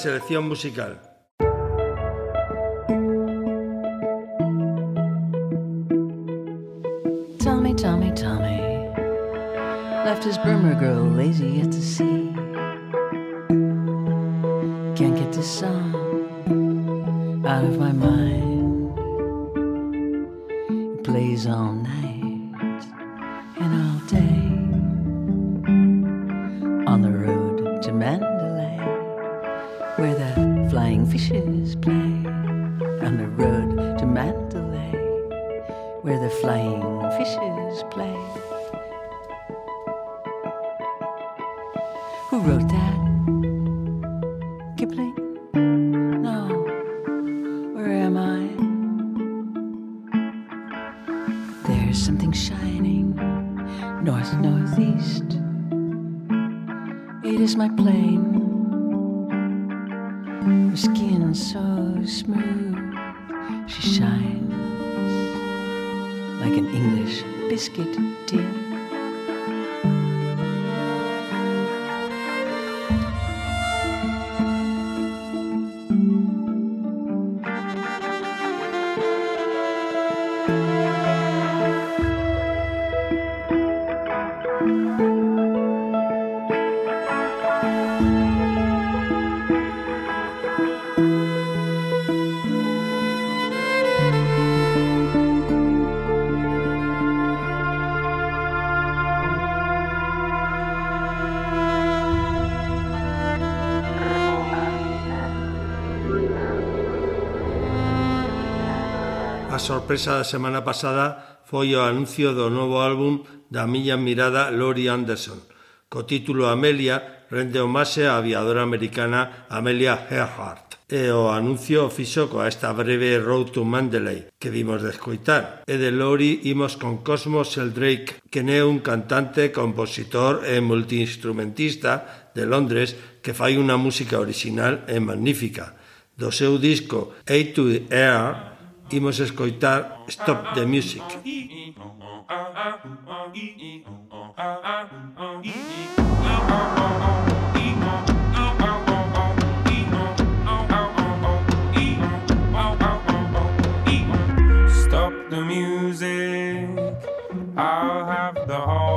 selección musical. sorpresa da semana pasada foi o anuncio do novo álbum da miña admirada Lori Anderson. Co título Amelia rende homaxe á aviadora americana Amelia Earhart. E o anuncio fixo coa esta breve Road to Mandalay que vimos de escoitar. E de Lori imos con Cosmos el Drake, que é un cantante, compositor e multiinstrumentista de Londres que fai unha música original e magnífica. Do seu disco A to the Air imos escoitar Stop the Music. Stop the music. I'll have the whole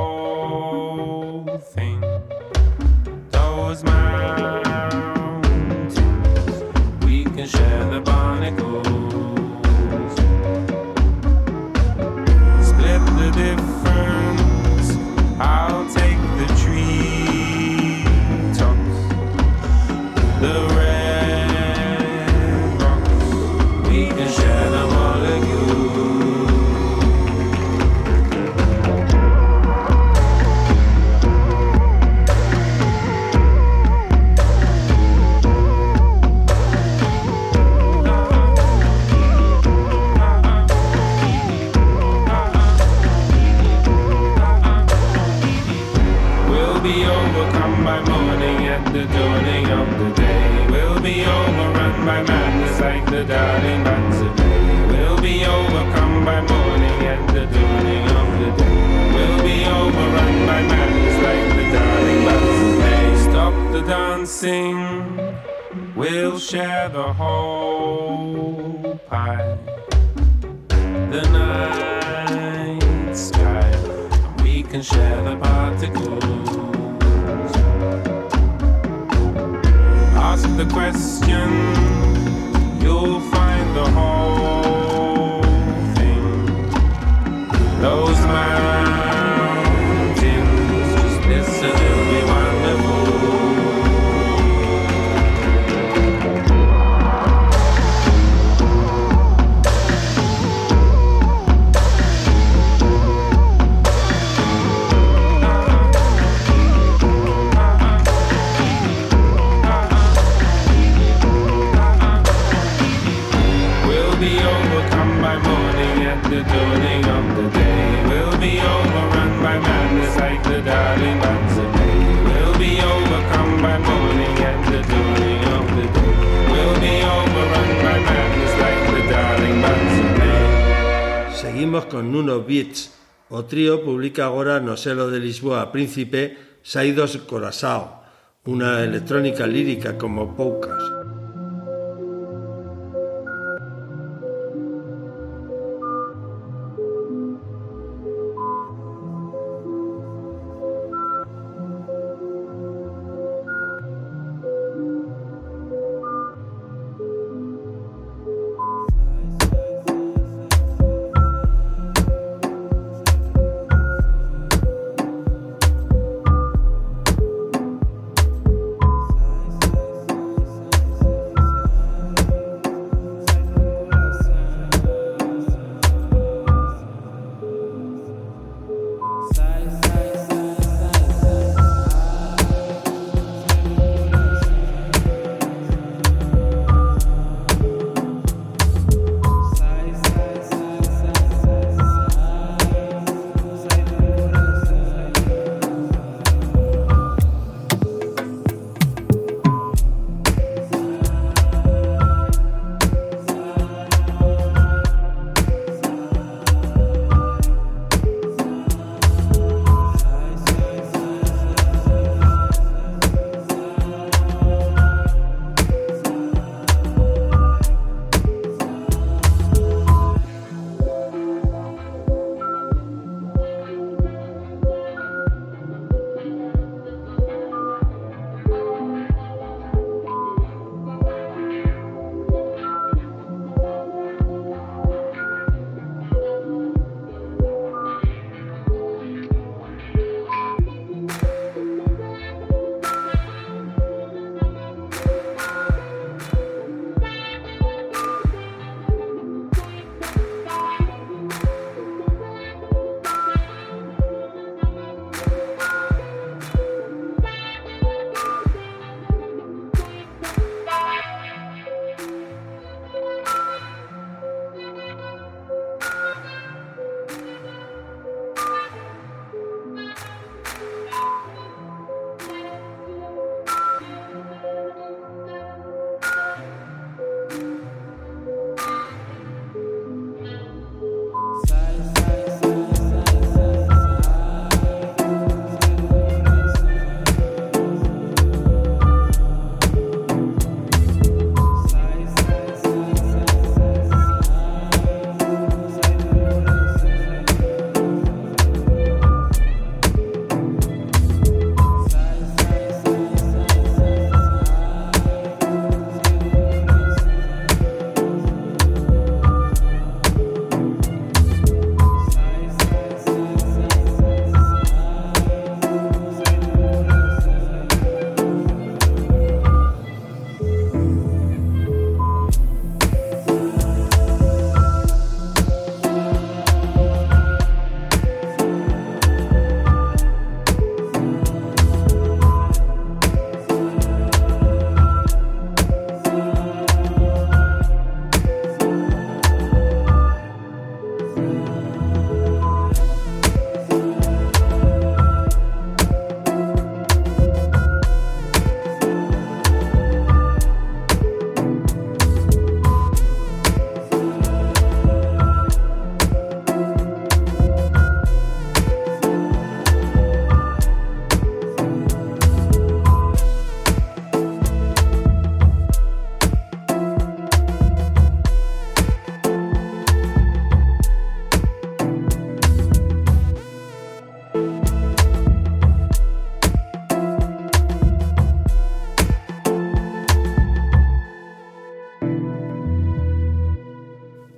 Lisboa Príncipe saídos de Corazao, unha electrónica lírica como poucas.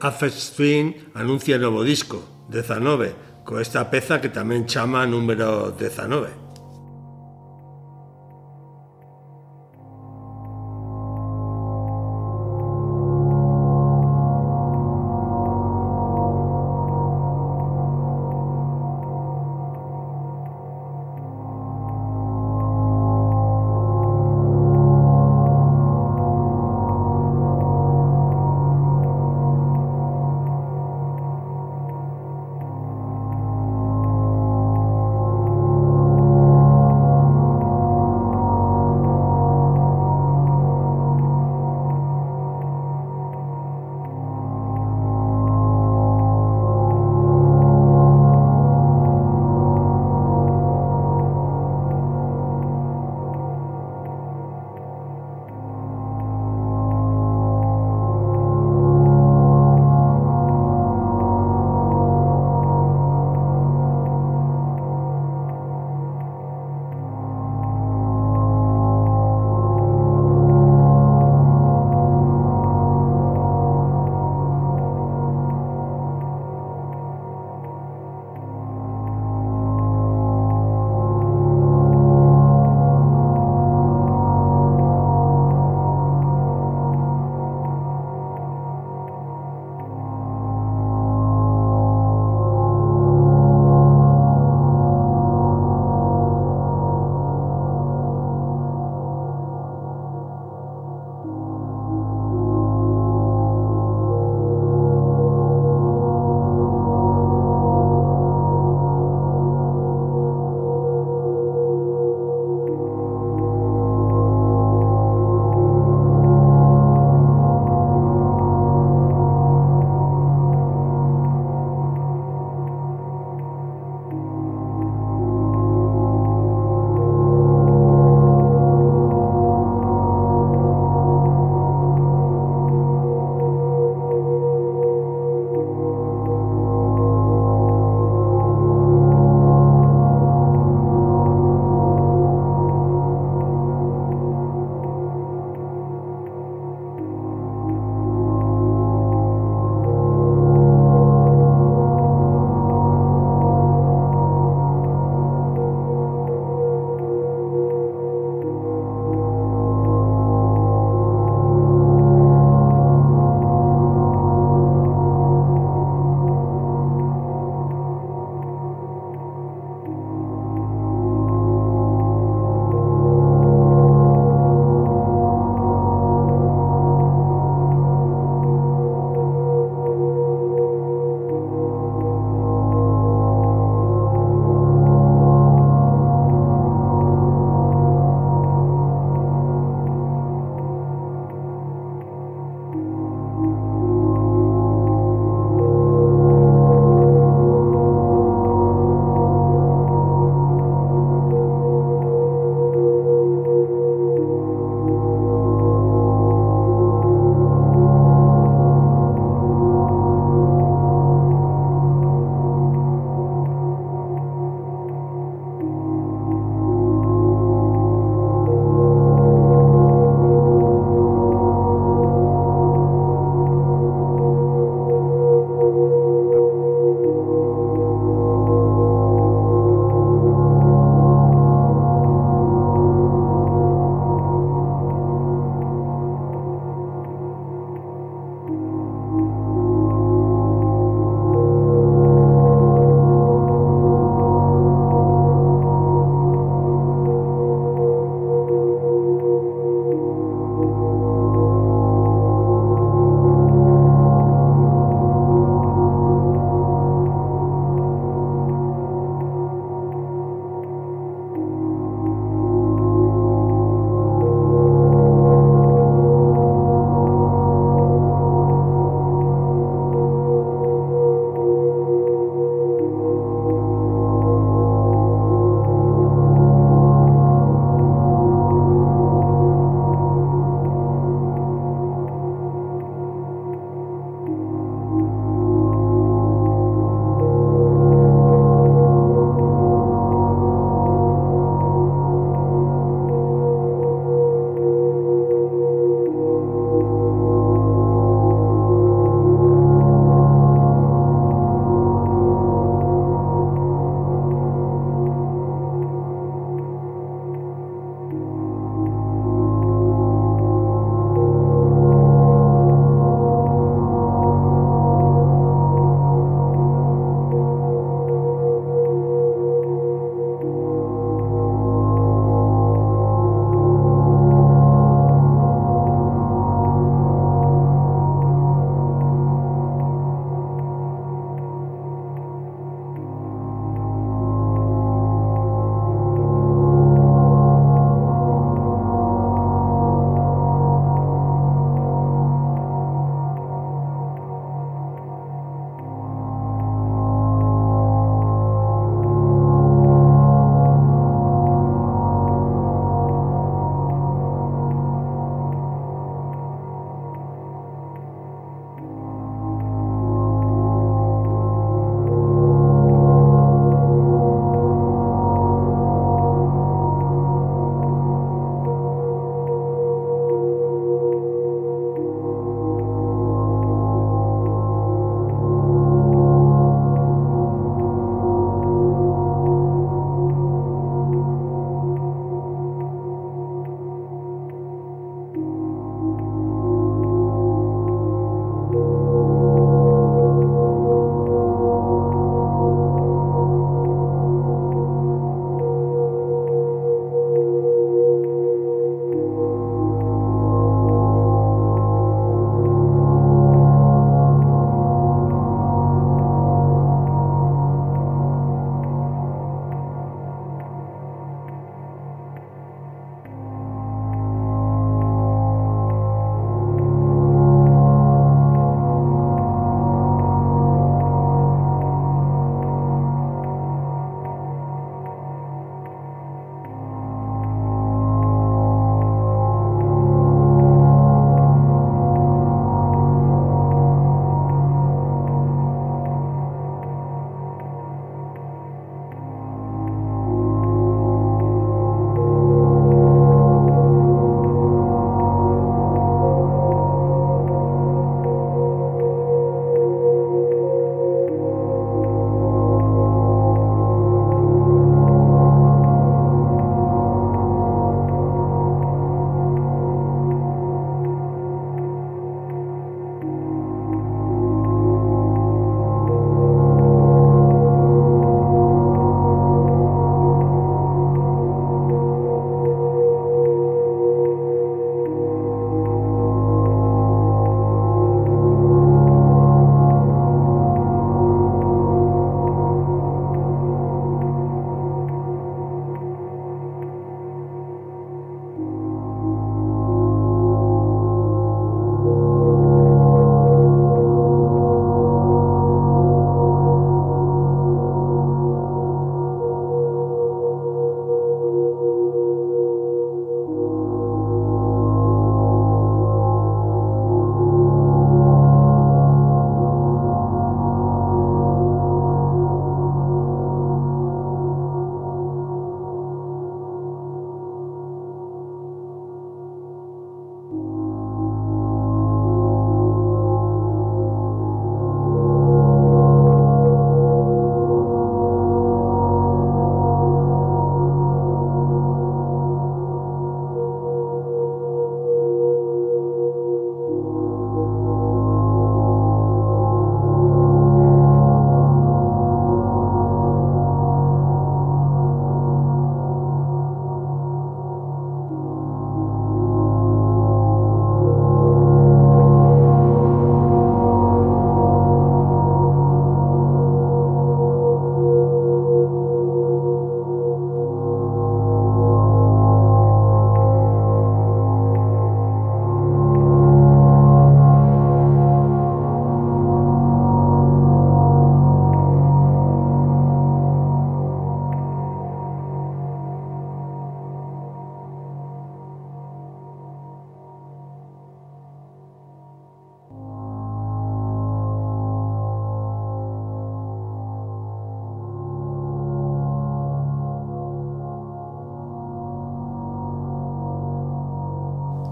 Affect Twin anuncia novo disco, 19, co esta peza que tamén chama número 19.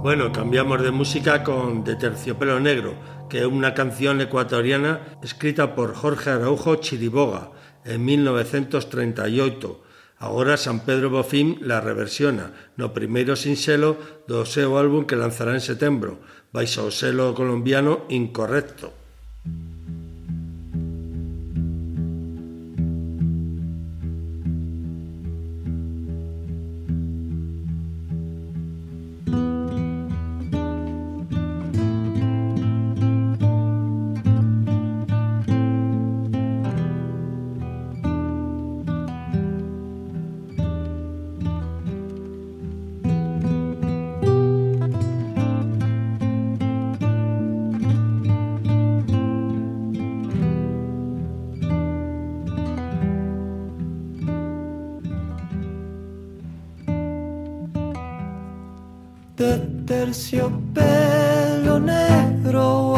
Bueno, cambiamos de música con De Terciopelo Negro, que es una canción ecuatoriana escrita por Jorge Araujo Chiriboga en 1938. Ahora San Pedro Bofín la reversiona no primeiro sinxelo do seu álbum que lanzará en setembro, baixo o selo colombiano Incorrecto. Bello negro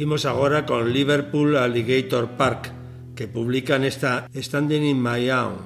Imos agora con Liverpool Alligator Park, que publican esta Standing in My Own,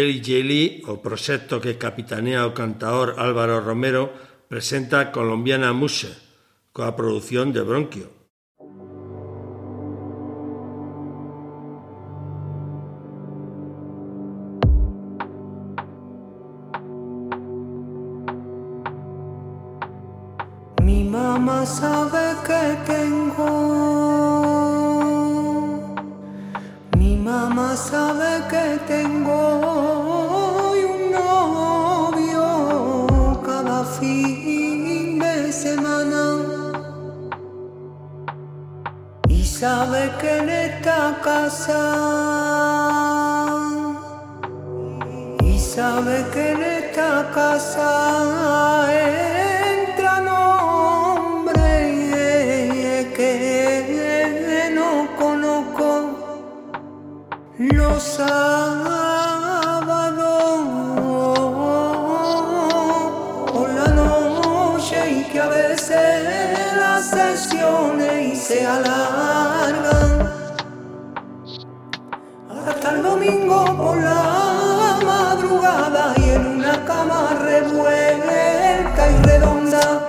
Jelly Jelly, o proxecto que capitanea o cantaor Álvaro Romero, presenta Colombiana Muse, coa produción de Bronquio. Mi mamá sabe que tengo. Mi mamá sabe que sabe que él está casado y sabe que él está casado. Entran hombres que no conozco, no sabe. que a veces las sesiones y se alargan. domingo por la madrugada y en una cama revuelta y redonda.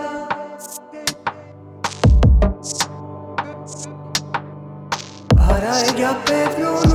Para ella Pedro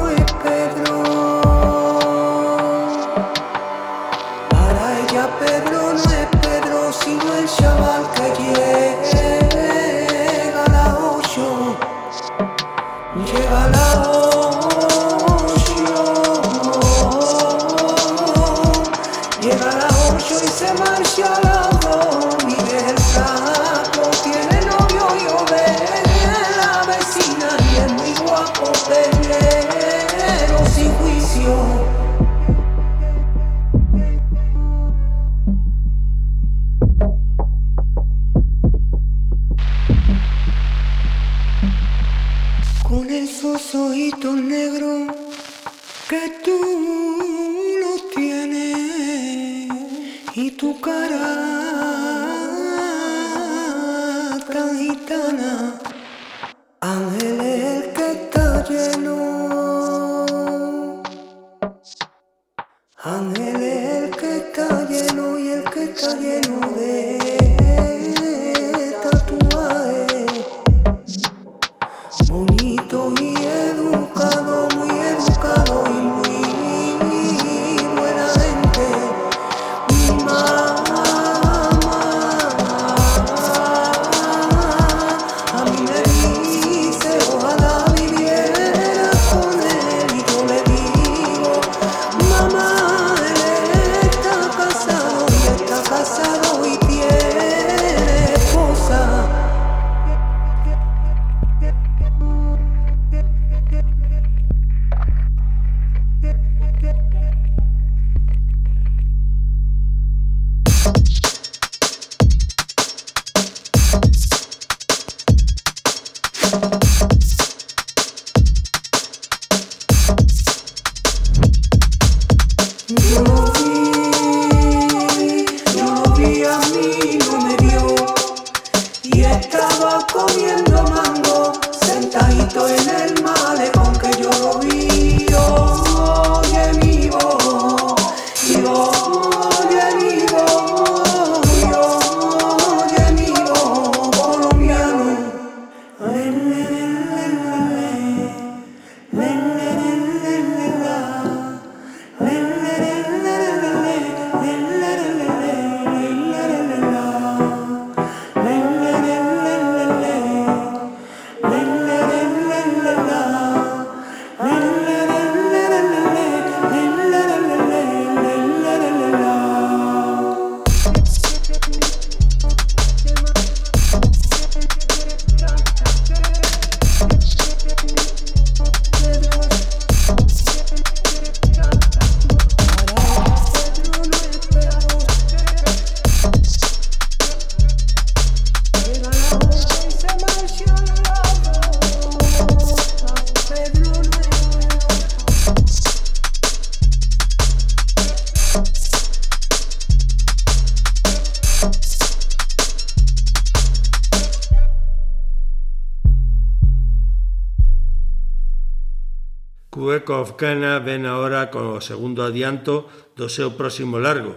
Toscana ven agora con o segundo adianto do seu próximo largo.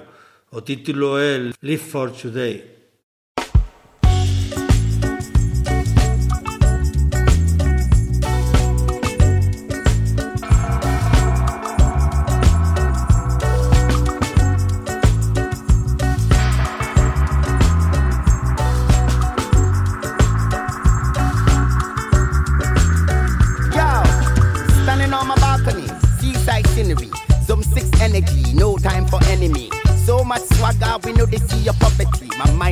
O título é Live for Today.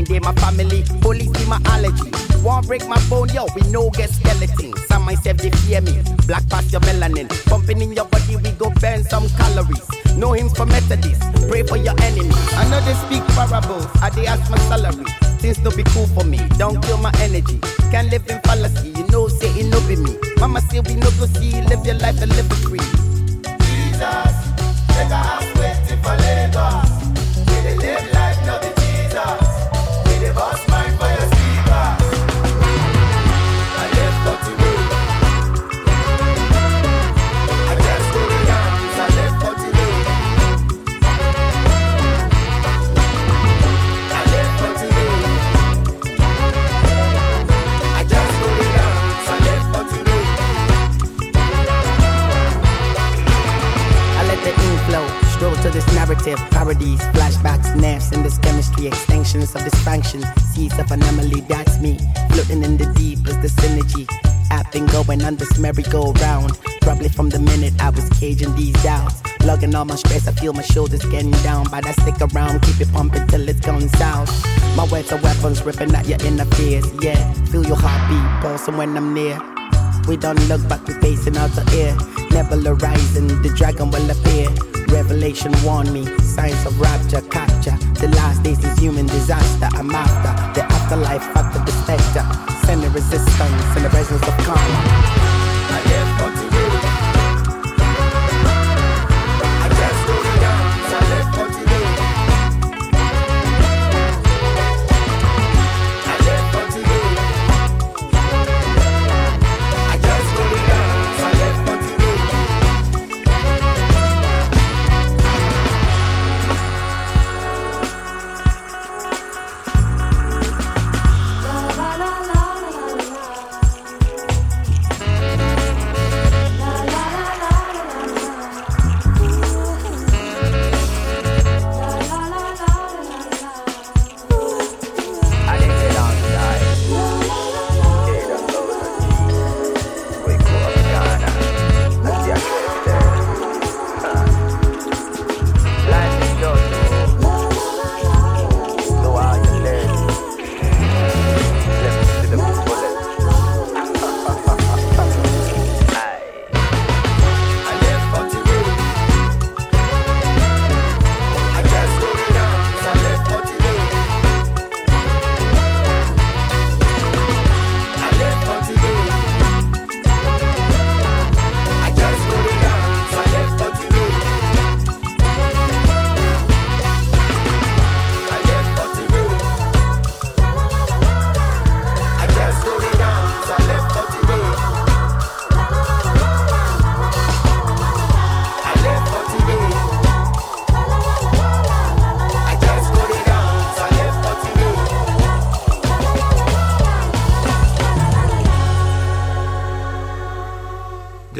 Poverty. My family, police be my allergy. Won't break my bone, yo, we no get skeleton. Some myself they fear me. Black past your melanin, pumping in your body, we go burn some calories. No hymns for Methodists, pray for your enemies. I know they speak parables, I they ask my salary. Things no be cool for me, don't kill my energy. Can't live in fallacy, you know, say it no be me. Mama say we no go see, live your life and live it free. Jesus, take us waiting for Lagos. To this narrative, parodies, flashbacks, naps in this chemistry, extensions of dysfunction, seeds of anomaly, that's me, floating in the deep is the synergy. I've been going on this merry-go-round, probably from the minute I was caging these doubts. Lugging all my stress, I feel my shoulders getting down, but I stick around, keep it pumping till it's gone south. My words are weapons, ripping at your inner fears, yeah. Feel your heartbeat pulsing when I'm near. We don't look back, we're facing out the air. Nebula rising, the dragon will appear. Revelation warn me, signs of rapture, capture. The last days is human disaster. I'm after the afterlife, after the spectre. Sending resistance in the presence of karma.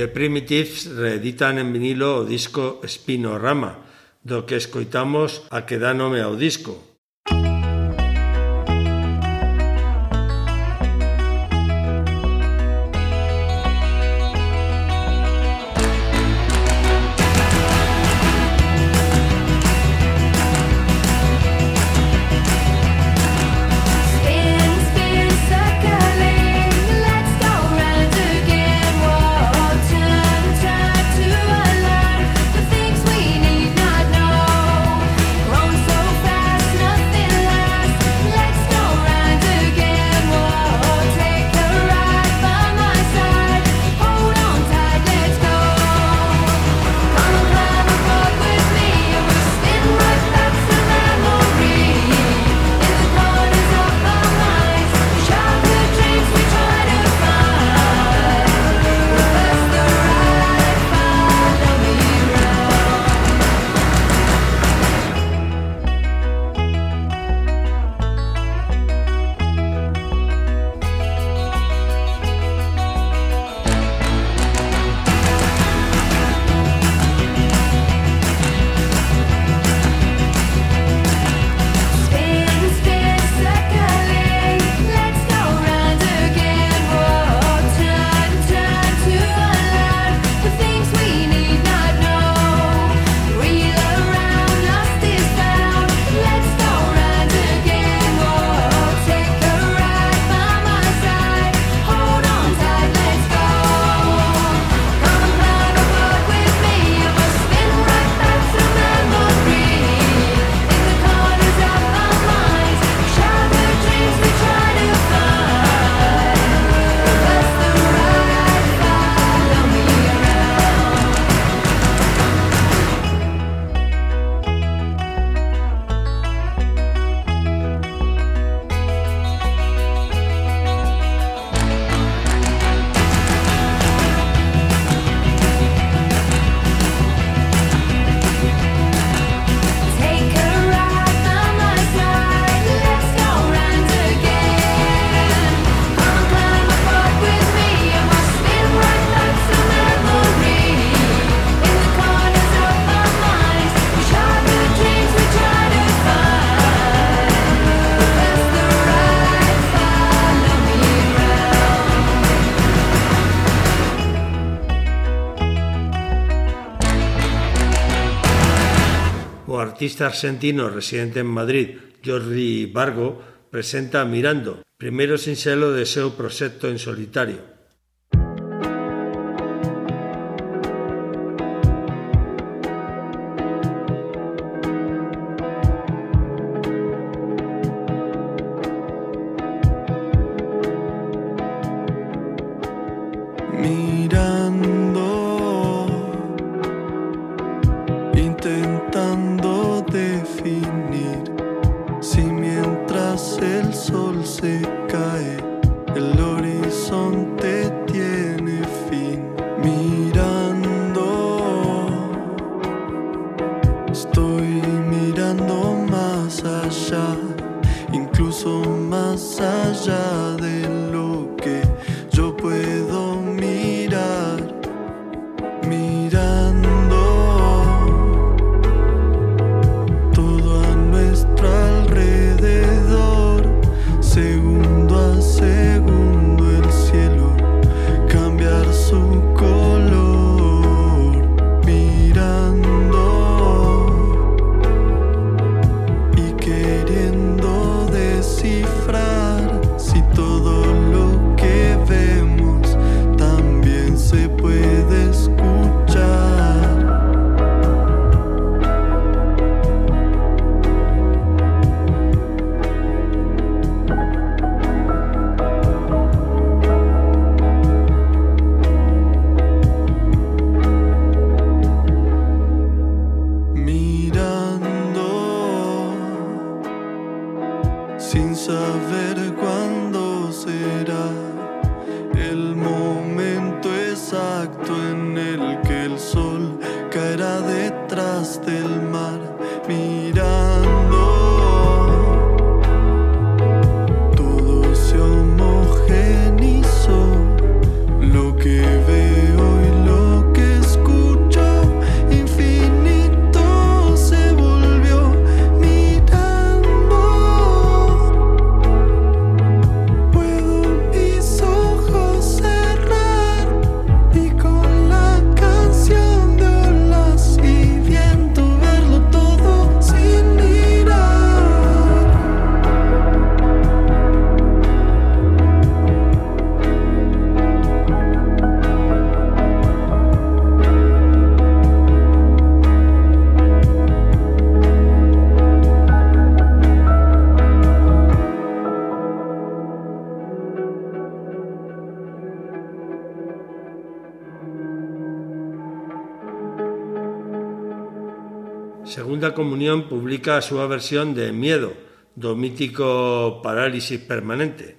The Primitives reeditan en vinilo o disco Spinorama, do que escoitamos a que dá nome ao disco, artista argentino residente en Madrid, Jordi Vargo, presenta Mirando, primeiro sinxelo de seu proxecto en solitario. incluso más allá de lo que Segunda Comunión publica su versión de Miedo, do mítico Parálisis Permanente,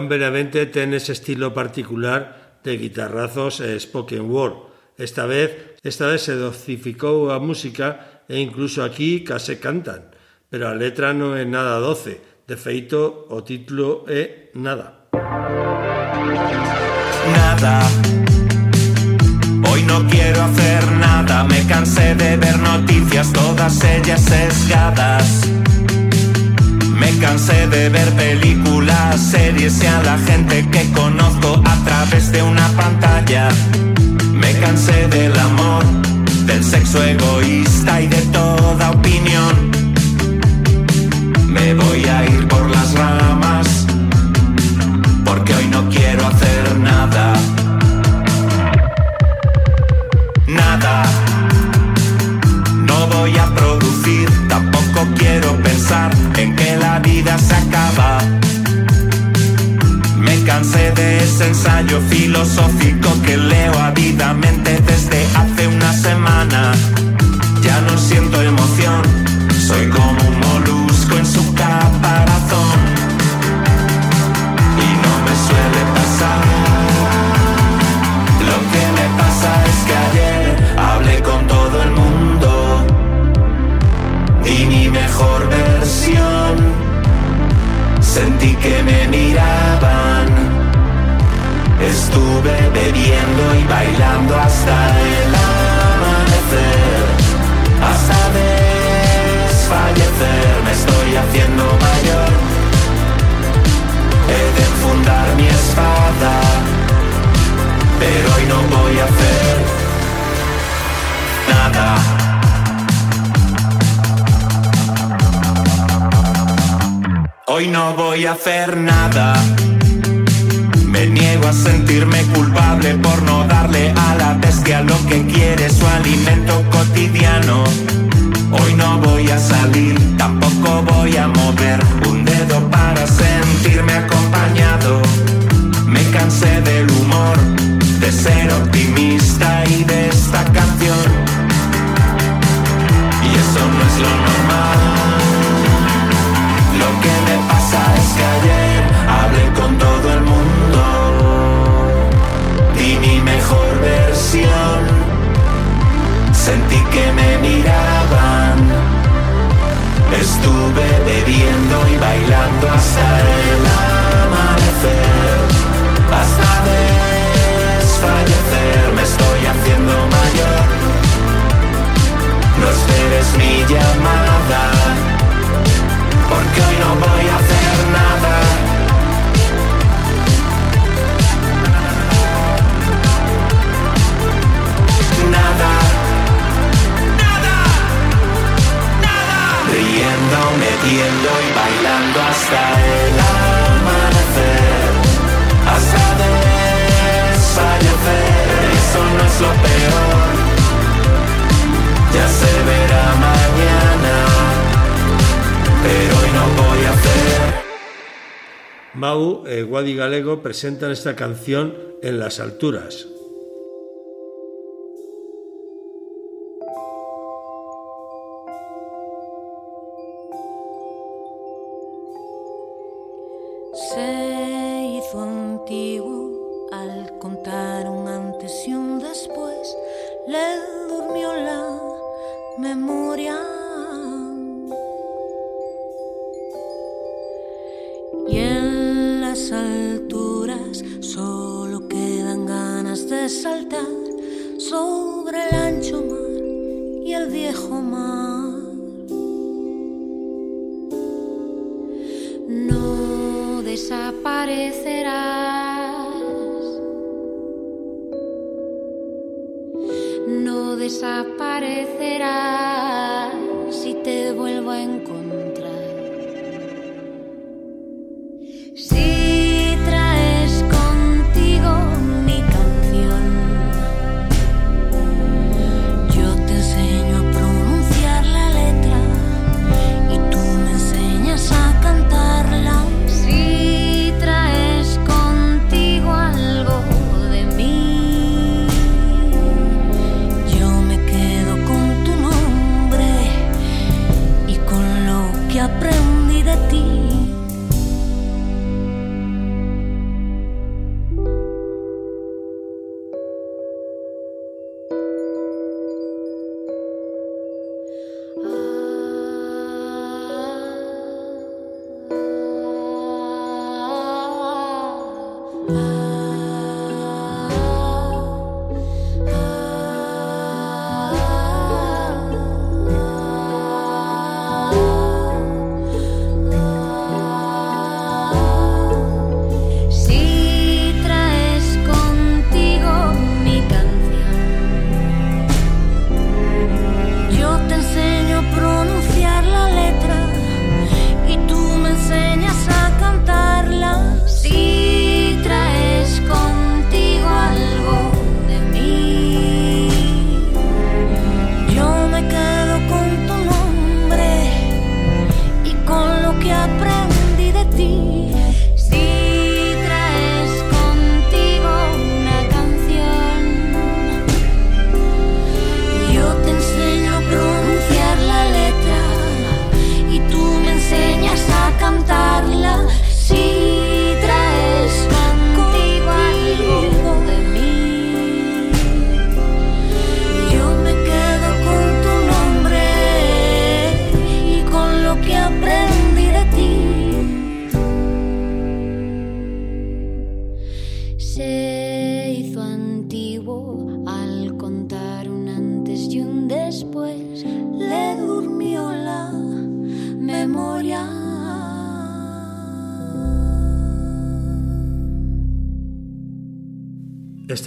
John Benavente ten ese estilo particular de guitarrazos e spoken word. Esta vez, esta vez se docificou a música e incluso aquí case cantan, pero a letra non é nada doce, de feito o título é Nada. Nada. Hoy no quiero hacer nada, me cansé de ver noticias, todas ellas sesgadas. Me cansé de ver películas, series y a la gente que conozco a través de una pantalla. Me cansé del amor, del sexo egoísta y de toda opinión. Me voy a ir por las ramas porque hoy no quiero hacer nada. Nada. No voy a producir, tampoco quiero en que la vida se acaba. Me cansé de ese ensayo filosófico que leo avidamente desde hace una semana. Ya no siento emoción, soy como un molusco en su caparazón. Sentí que me miraban. Estuve bebiendo y bailando hasta el amanecer. Hasta desfallecer me estoy haciendo mayor. He de enfundar mi espada, pero hoy no voy a hacer nada. Hoy no voy a hacer nada. Me niego a sentirme culpable por no darle a la bestia lo que quiere su alimento cotidiano. Hoy no voy a salir, tampoco voy a mover un dedo para sentirme acompañado. Me cansé del humor, de ser optimista y de esta canción. Y eso no es lo normal. Que me pasa es que ayer hablé con todo el mundo. Di mi mejor versión. Sentí que me miraban. Estuve bebiendo y bailando hasta el amanecer. Hasta desfallecer me estoy haciendo mayor. No esperes mi llamada, hoy no voy a hacer nada. Nada. Riendo, metiendo y bailando hasta el amanecer. Hasta desfallecer. Eso no es lo peor. Ya se verá mañana. Pero hoy no voy a hacer. Mau e Guadi Galego presentan esta canción en las alturas. Se hizo antiguo al contar un antes y un después, le durmió la memoria.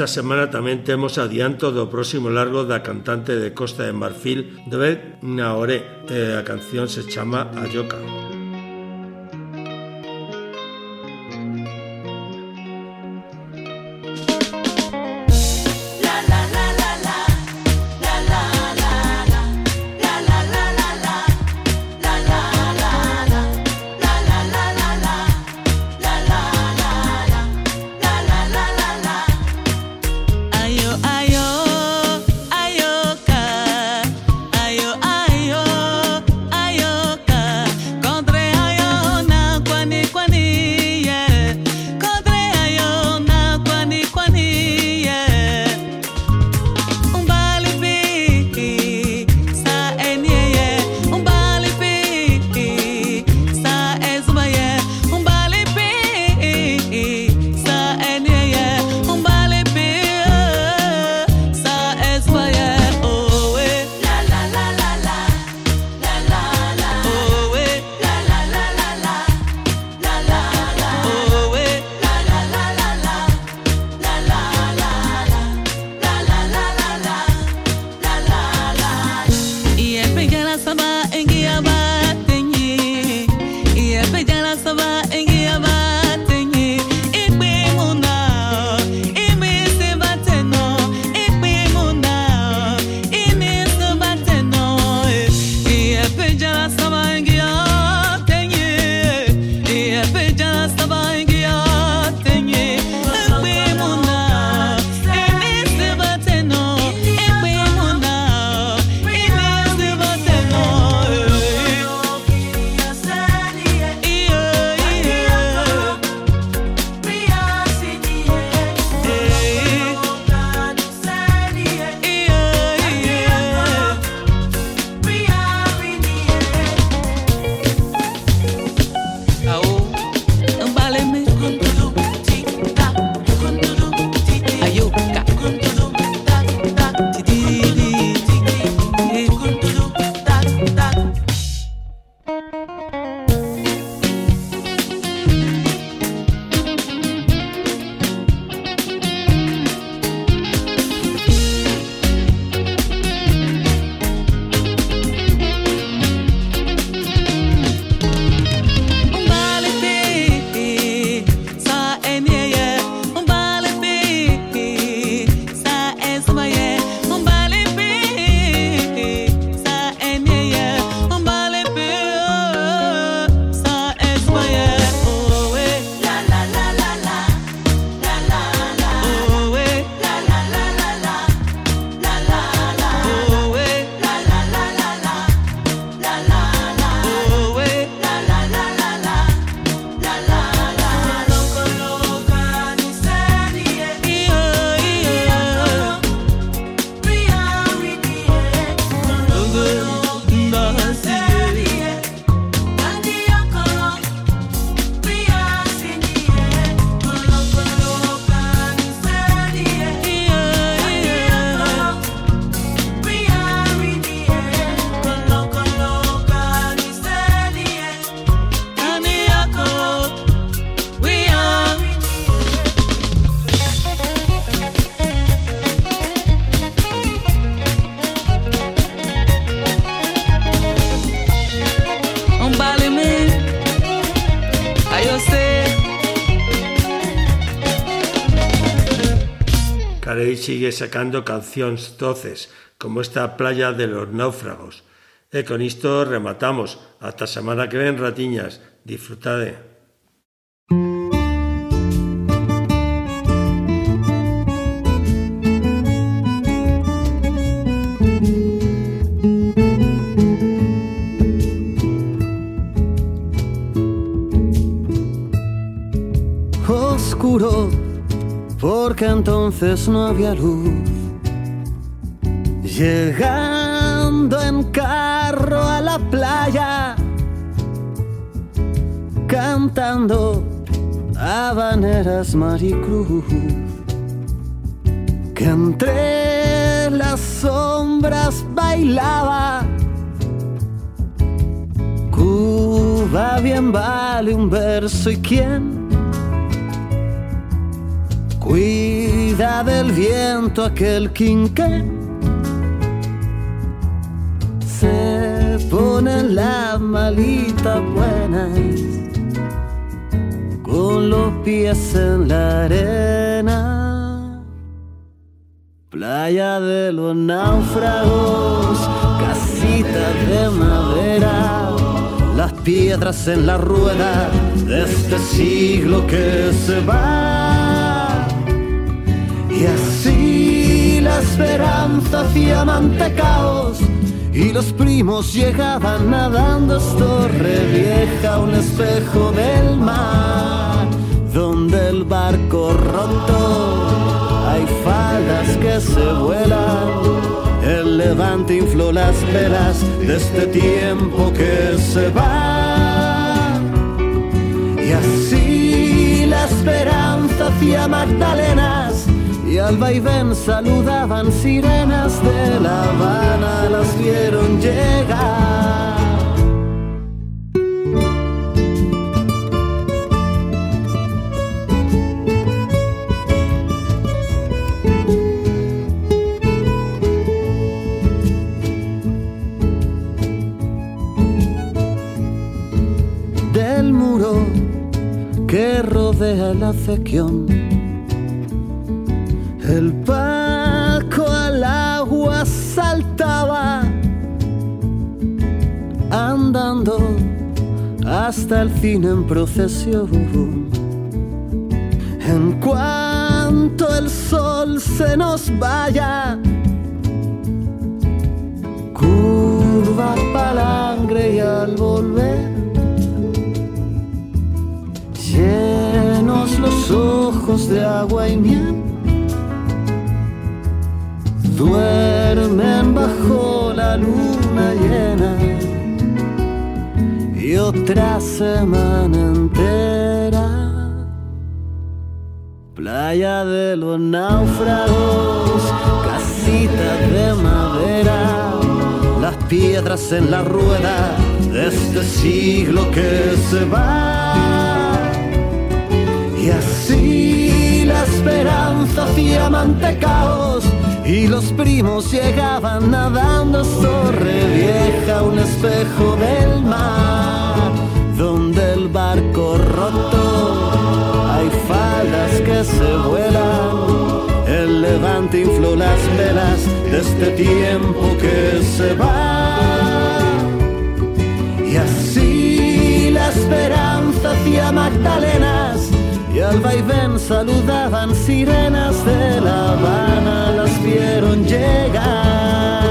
Esta semana tamén temos adianto do próximo largo da cantante de Costa de Marfil, Dred Naoré. Eh, a canción se chama Ayoka. sigue sacando canciones doces, como esta playa de los náufragos. E con esto rematamos. Hasta semana que ven, ratiñas. Disfrutade. oscuro porque entonces no había luz. Llegando en carro a la playa, cantando habaneras Maricruz, que entre las sombras bailaba. Cuba bien vale un verso y quién cuida del viento aquel quinqué se pone la malita buena con los pies en la arena playa de los náufragos casita de madera las piedras en la rueda de este siglo que se va. Y así la esperanza hacía mantecaos y los primos llegaban nadando torre vieja, un espejo del mar, donde el barco roto hay faldas que se vuelan el levante infló las velas de este tiempo que se va. Y así la esperanza hacía magdalenas y al vaivén saludaban sirenas de La Habana, las vieron llegar. del muro que rodea la acequión. El Paco al agua saltaba, andando hasta el cine en procesión. En cuanto el sol se nos vaya, curva palangre y al volver llenos los ojos de agua y miel, duermen bajo la luna llena y otra semana entera. Playa de los náufragos, casita de madera, las piedras en la rueda de este siglo que se va. Y así la esperanza hacía mantecaos y los primos llegaban nadando a Torre Vieja, un espejo del mar, donde el barco roto hay faldas que se vuelan. El levante infló las velas de este tiempo que se va. Y así la esperanza hacía magdalenas al vaivén saludaban sirenas de La Habana, las vieron llegar.